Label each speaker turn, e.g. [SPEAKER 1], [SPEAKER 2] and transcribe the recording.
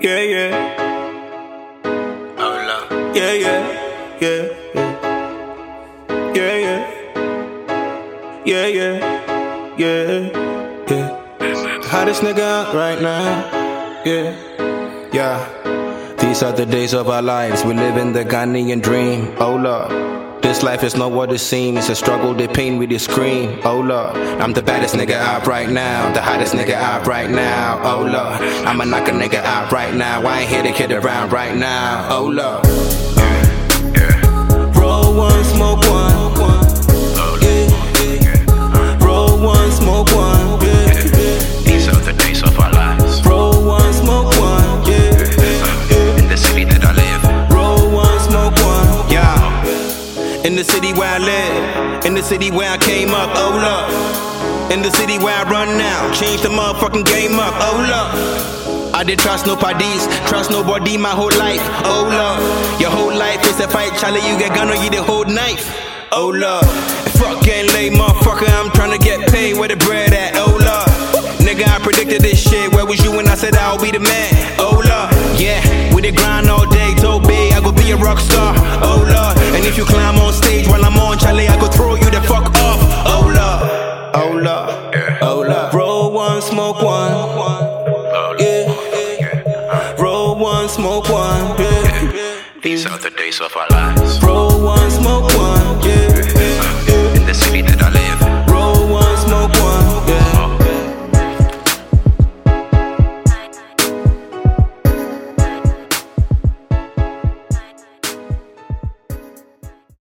[SPEAKER 1] Yeah, yeah.
[SPEAKER 2] Oh, love.
[SPEAKER 1] Yeah, yeah. Yeah, yeah. Yeah, yeah. Yeah, yeah. Yeah, yeah. Hottest nigga out right now. Yeah. Yeah. These are the days of our lives. We live in the Ghanaian dream. Oh, Lord. This life is not what it seems. A struggle, the pain with the scream. Oh Lord, I'm the baddest nigga out right now. The hottest nigga out right now. Oh Lord, I'ma knock a nigga out right now. I ain't here to kid around right now. Oh Lord.
[SPEAKER 2] In the city
[SPEAKER 1] where I live, in the city where I came up, oh look. In the city where I run now, change the motherfucking game up, oh look. I didn't trust nobody's, trust nobody my whole life, oh look. Your whole life is a fight, Charlie, you get gun or you the whole knife, oh look. Fuck getting motherfucker, I'm tryna get paid, where the bread at, oh look. Nigga, I predicted this shit, where was you when I said I'll be the man, oh look. If you climb on stage while I'm on Charlie, I go throw you the fuck off, oh lord, oh lord, oh lord. Roll one, smoke one, yeah. Roll one, smoke one, yeah.
[SPEAKER 2] These are the days of our lives.
[SPEAKER 1] Roll one, smoke